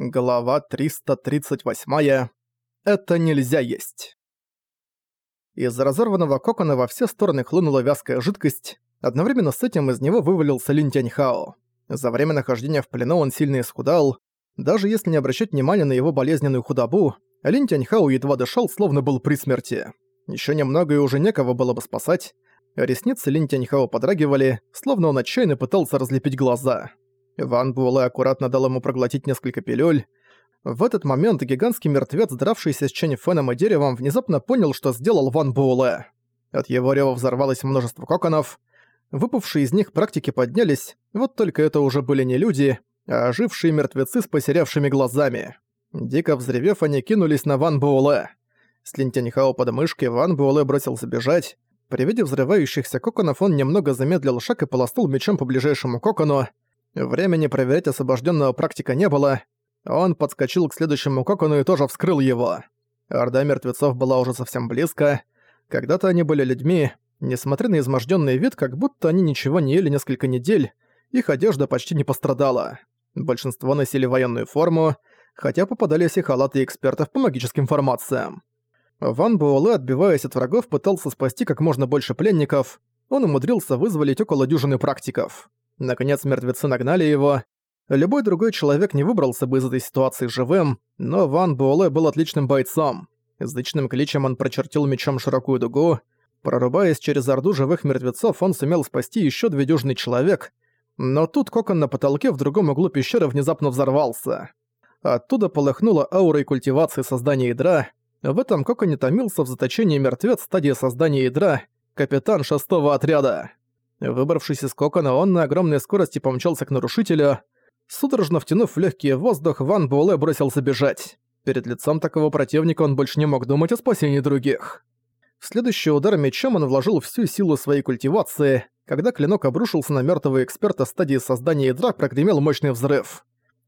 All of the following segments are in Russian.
Глава 338. Это нельзя есть. Из разорванного кокона во все стороны хлынула вязкая жидкость. Одновременно с этим из него вывалился Лин Тяньхао. За время нахождения в плену он сильно исхудал. Даже если не обращать внимания на его болезненную худобу, Лин Тяньхао едва дышал, словно был при смерти. Еще немного и уже некого было бы спасать. Ресницы Лин Тяньхао подрагивали, словно он отчаянно пытался разлепить глаза. Ван Буэлэ аккуратно дал ему проглотить несколько пилюль. В этот момент гигантский мертвец, дравшийся с Чэнь Фэном и деревом, внезапно понял, что сделал Ван Буэлэ. От его рёва взорвалось множество коконов. Выпавшие из них практики поднялись, вот только это уже были не люди, а ожившие мертвецы с посерявшими глазами. Дико взревев, они кинулись на Ван Буэлэ. С Линтяньхао под мышкой Ван Буэлэ бросился бежать. При виде взрывающихся коконов он немного замедлил шаг и полоснул мечом по ближайшему кокону. Времени проверять освобожденного практика не было. Он подскочил к следующему кокону и тоже вскрыл его. Орда мертвецов была уже совсем близко. Когда-то они были людьми, несмотря на изможденный вид, как будто они ничего не ели несколько недель, их одежда почти не пострадала. Большинство носили военную форму, хотя попадались и халаты экспертов по магическим формациям. Ван Буэлэ, отбиваясь от врагов, пытался спасти как можно больше пленников. Он умудрился вызволить около дюжины практиков. Наконец мертвецы нагнали его. Любой другой человек не выбрался бы из этой ситуации живым, но Ван Буэлэ был отличным бойцом. Зычным кличем он прочертил мечом широкую дугу. Прорубаясь через орду живых мертвецов, он сумел спасти еще две дюжины человек. Но тут кокон на потолке в другом углу пещеры внезапно взорвался. Оттуда полыхнула аурой культивации создания ядра. В этом коконе томился в заточении мертвец стадии создания ядра, капитан шестого отряда. Выбравшись из кокона, он на огромной скорости помчался к нарушителю. Судорожно втянув в легкий воздух, Ван Буэлэ бросился бежать. Перед лицом такого противника он больше не мог думать о спасении других. В следующий удар мечом он вложил всю силу своей культивации. Когда клинок обрушился на мертвого эксперта стадии создания ядра, прогремел мощный взрыв.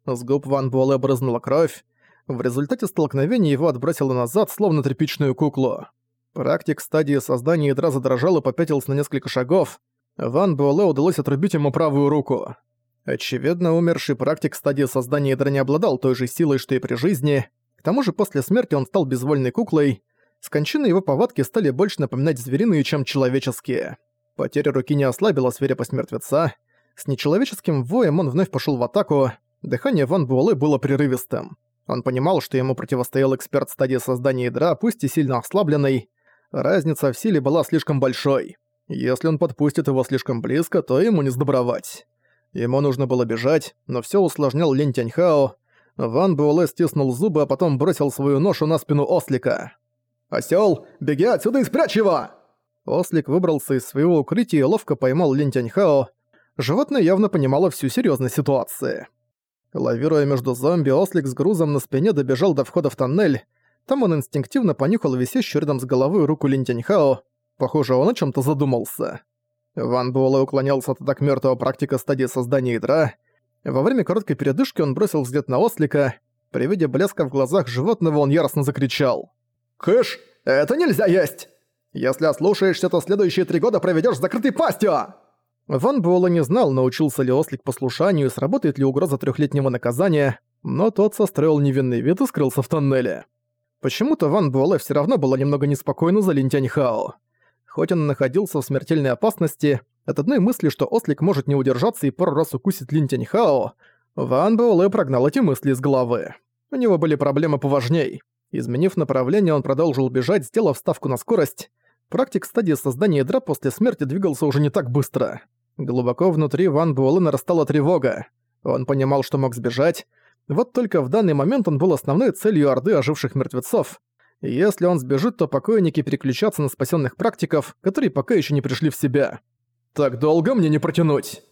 С губ Ван Буэлэ брызнула кровь. В результате столкновения его отбросило назад, словно тряпичную куклу. Практик стадии создания ядра задрожал и попятился на несколько шагов. Ван Буэлэ удалось отрубить ему правую руку. Очевидно, умерший практик стадии создания ядра не обладал той же силой, что и при жизни. К тому же после смерти он стал безвольной куклой. С кончиной его повадки стали больше напоминать звериные, чем человеческие. Потеря руки не ослабила свирепость мертвеца. С нечеловеческим воем он вновь пошел в атаку. Дыхание Ван Буэлэ было прерывистым. Он понимал, что ему противостоял эксперт стадии создания ядра, пусть и сильно ослабленный. Разница в силе была слишком большой. Если он подпустит его слишком близко, то ему не сдобровать. Ему нужно было бежать, но все усложнял Лин Тяньхао. Ван Буэлэ стиснул зубы, а потом бросил свою ношу на спину ослика. «Осёл, беги отсюда и спрячь его!» Ослик выбрался из своего укрытия и ловко поймал Лин Тяньхао. Животное явно понимало всю серьезность ситуации. Лавируя между зомби, ослик с грузом на спине добежал до входа в тоннель. Там он инстинктивно понюхал висящую рядом с головой руку Лин Тяньхао, Похоже, он о чем то задумался. Ван Буэлэ уклонялся от атак мёртвого практика стадии создания ядра. Во время короткой передышки он бросил взгляд на ослика. При виде блеска в глазах животного он яростно закричал. «Кыш, это нельзя есть! Если ослушаешься, то следующие три года проведёшь с закрытой пастью!» Ван Буэлэ не знал, научился ли ослик послушанию и сработает ли угроза трехлетнего наказания, но тот состроил невинный вид и скрылся в тоннеле. Почему-то Ван Буэлэ всё равно было немного неспокойно за Линтяньхао. Хоть он находился в смертельной опасности, от одной мысли, что ослик может не удержаться и пару раз укусить Лин Тяньхао, Ван Буэлэ прогнал эти мысли из головы. У него были проблемы поважней. Изменив направление, он продолжил бежать, сделав ставку на скорость. Практик стадии создания ядра после смерти двигался уже не так быстро. Глубоко внутри Ван Буэлэ нарастала тревога. Он понимал, что мог сбежать. Вот только в данный момент он был основной целью Орды оживших мертвецов, если он сбежит, то покойники переключатся на спасенных практиков, которые пока еще не пришли в себя. Так долго мне не протянуть.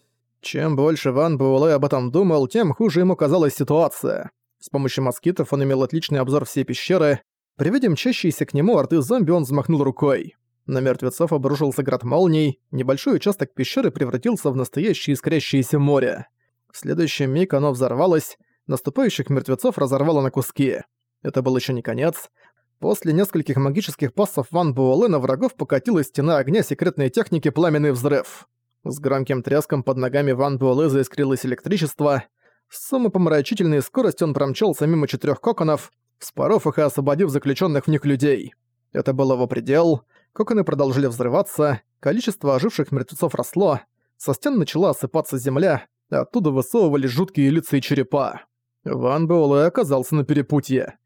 Чем больше Ван Буэлэ об этом думал, тем хуже ему казалась ситуация. С помощью москитов он имел отличный обзор всей пещеры. При виде мчащейся к нему орды зомби он взмахнул рукой. На мертвецов обрушился град молний, небольшой участок пещеры превратился в настоящее искрящееся море. В следующий миг оно взорвалось, наступающих мертвецов разорвало на куски. Это был еще не конец. После нескольких магических пассов Ван Буэлэ на врагов покатилась стена огня секретной техники «Пламенный взрыв». С громким треском под ногами Ван Буэлэ заискрилось электричество. С самопомрачительной скоростью он промчался мимо четырех коконов, вспоров их и освободив заключенных в них людей. Это было его предел. Коконы продолжили взрываться, количество оживших мертвецов росло, со стен начала осыпаться земля, оттуда высовывались жуткие лица и черепа. Ван Буэлэ оказался на перепутье.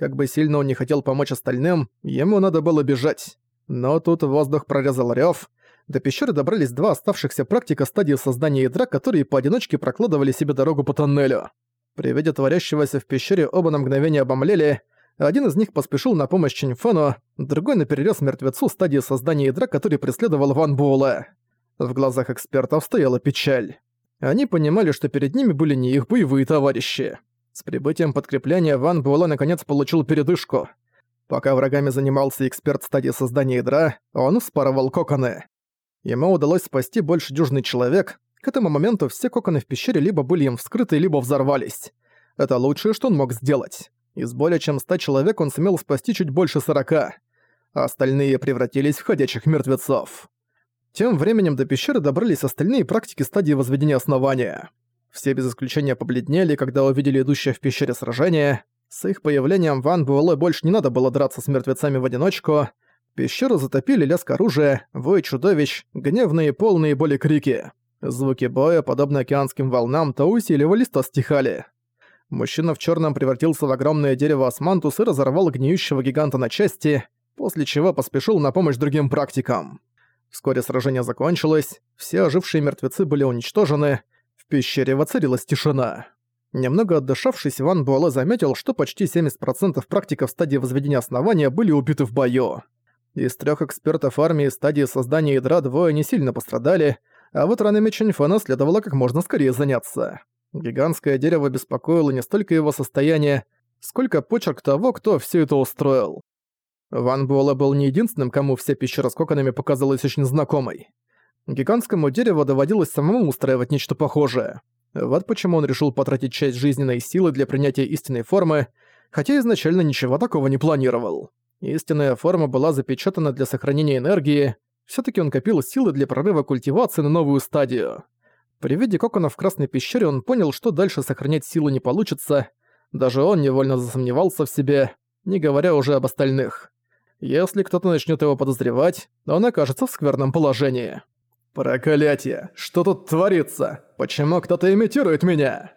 Как бы сильно он не хотел помочь остальным, ему надо было бежать. Но тут воздух прорезал рёв. До пещеры добрались два оставшихся практика стадии создания ядра, которые поодиночке прокладывали себе дорогу по тоннелю. При виде творящегося в пещере оба на мгновение обомлели. Один из них поспешил на помощь Чиньфену, другой наперерез мертвецу стадии создания ядра, который преследовал Ван Буэлэ. В глазах экспертов стояла печаль. Они понимали, что перед ними были не их боевые товарищи. С прибытием подкрепления Ван Буэлэ наконец получил передышку. Пока врагами занимался эксперт стадии создания ядра, он вспарывал коконы. Ему удалось спасти больше дюжный человек. К этому моменту все коконы в пещере либо были им вскрыты, либо взорвались. Это лучшее, что он мог сделать. Из более чем ста человек он сумел спасти чуть больше сорока. Остальные превратились в ходячих мертвецов. Тем временем до пещеры добрались остальные практики стадии возведения основания. Все без исключения побледнели, когда увидели идущее в пещере сражение. С их появлением Ван Буэлэ больше не надо было драться с мертвецами в одиночку. Пещеру затопили лязг оружия, вой чудовищ, гневные полные боли крики. Звуки боя, подобно океанским волнам, то усиливались, то стихали. Мужчина в черном превратился в огромное дерево османтус и разорвал гниющего гиганта на части, после чего поспешил на помощь другим практикам. Вскоре сражение закончилось, все ожившие мертвецы были уничтожены, пещере воцарилась тишина. Немного отдышавшись, Ван Буэлэ заметил, что почти 70% практиков стадии возведения основания были убиты в бою. Из трех экспертов армии стадии создания ядра двое не сильно пострадали, а вот ранами Чэньфэна следовало как можно скорее заняться. Гигантское дерево беспокоило не столько его состояние, сколько почерк того, кто все это устроил. Ван Буэлэ был не единственным, кому вся пещера с коконами показалась очень знакомой. Гигантскому дереву доводилось самому устраивать нечто похожее. Вот почему он решил потратить часть жизненной силы для принятия истинной формы, хотя изначально ничего такого не планировал. Истинная форма была запечатана для сохранения энергии, все таки он копил силы для прорыва культивации на новую стадию. При виде кокона в Красной пещере он понял, что дальше сохранять силы не получится, даже он невольно засомневался в себе, не говоря уже об остальных. Если кто-то начнет его подозревать, он окажется в скверном положении. «Проклятие! Что тут творится? Почему кто-то имитирует меня?»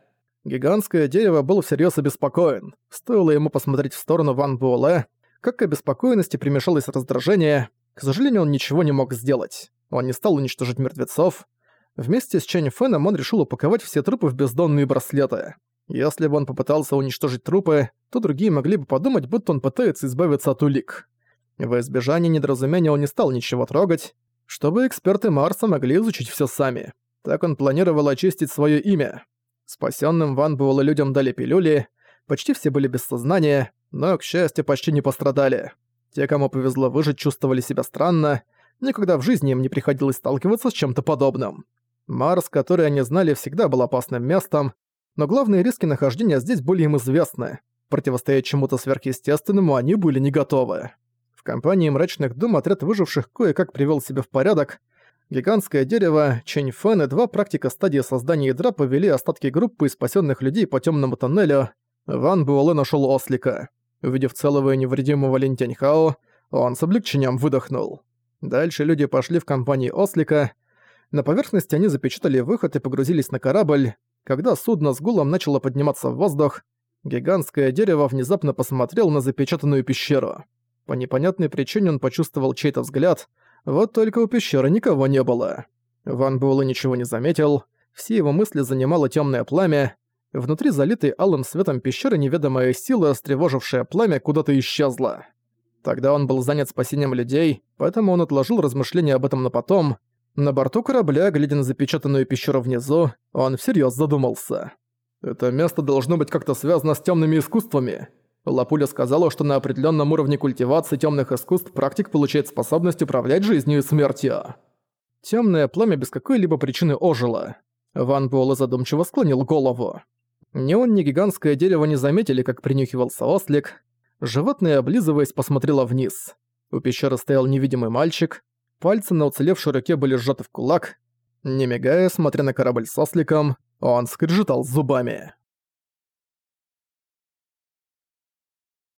Гигантское дерево был всерьез обеспокоен. Стоило ему посмотреть в сторону Ван Буэлэ, как к обеспокоенности примешалось раздражение. К сожалению, он ничего не мог сделать. Он не стал уничтожить мертвецов. Вместе с Чэнь Фэном он решил упаковать все трупы в бездонные браслеты. Если бы он попытался уничтожить трупы, то другие могли бы подумать, будто он пытается избавиться от улик. В избежание недоразумения он не стал ничего трогать, чтобы эксперты Марса могли изучить все сами. Так он планировал очистить свое имя. Спасенным Ван Буэлэ людям дали пилюли, почти все были без сознания, но, к счастью, почти не пострадали. Те, кому повезло выжить, чувствовали себя странно, никогда в жизни им не приходилось сталкиваться с чем-то подобным. Марс, который они знали, всегда был опасным местом, но главные риски нахождения здесь были им известны. Противостоять чему-то сверхъестественному они были не готовы. В компании мрачных дум отряд выживших кое-как привел себя в порядок. Гигантское дерево, Чэнь Фэн и два практика стадии создания ядра повели остатки группы спасенных людей по темному тоннелю. Ван Буэлэ нашел ослика. Увидев целого и невредимого Линь Тяньхао, он с облегчением выдохнул. Дальше люди пошли в компании ослика. На поверхности они запечатали выход и погрузились на корабль. Когда судно с гулом начало подниматься в воздух, гигантское дерево внезапно посмотрел на запечатанную пещеру. По непонятной причине он почувствовал чей-то взгляд, вот только у пещеры никого не было. Ван Буэлэ ничего не заметил, все его мысли занимало темное пламя, внутри залитой алым светом пещеры неведомая сила, встревожившая пламя, куда-то исчезла. Тогда он был занят спасением людей, поэтому он отложил размышления об этом на потом. На борту корабля, глядя на запечатанную пещеру внизу, он всерьез задумался. «Это место должно быть как-то связано с темными искусствами. Лапуля сказала, что на определенном уровне культивации темных искусств практик получает способность управлять жизнью и смертью. Темное пламя без какой-либо причины ожило. Ван Буэлэ задумчиво склонил голову. Ни он, ни гигантское дерево не заметили, как принюхивался ослик. Животное, облизываясь, посмотрело вниз. У пещеры стоял невидимый мальчик. Пальцы на уцелевшей руке были сжаты в кулак. Не мигая, смотря на корабль с осликом, Он скрежетал зубами.